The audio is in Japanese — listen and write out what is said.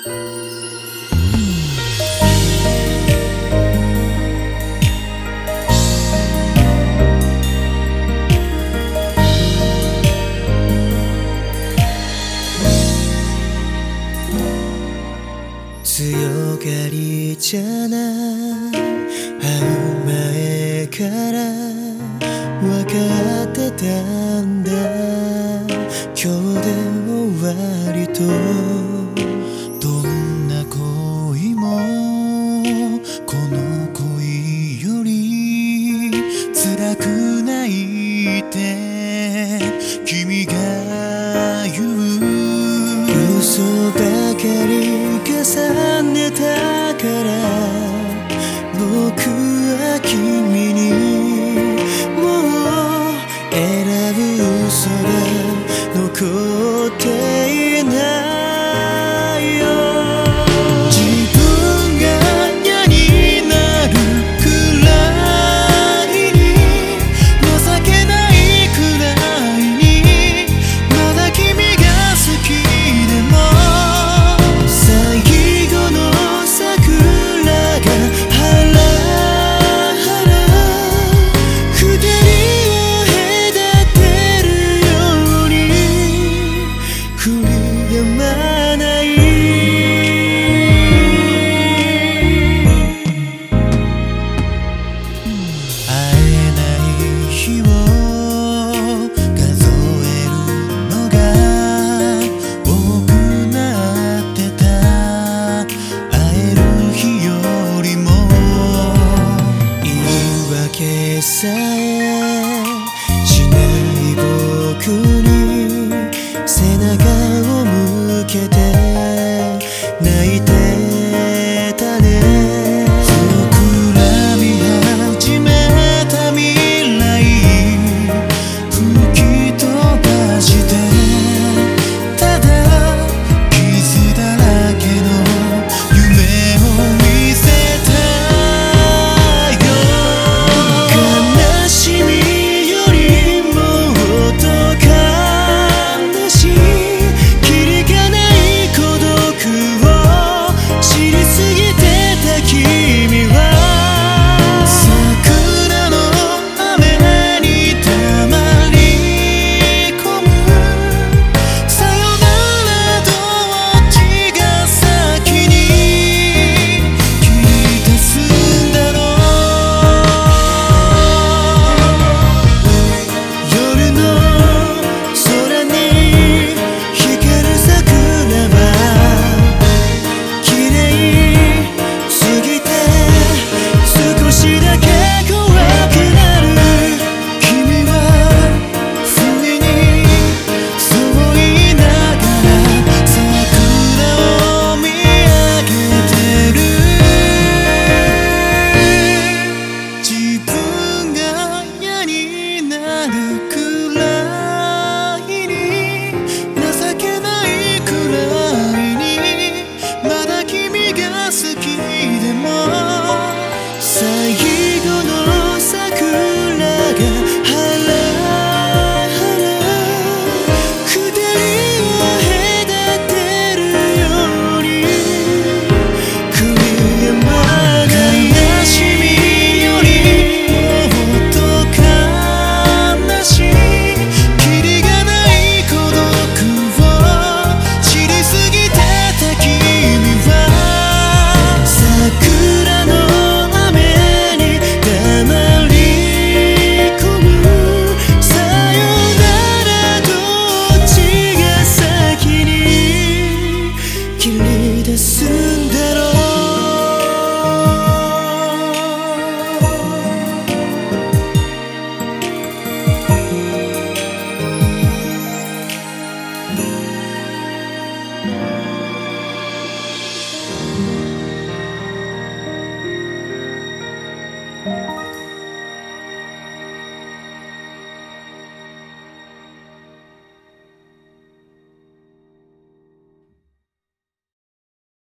強がりじゃない。会う前から分かってたんだ。今日で終わりと。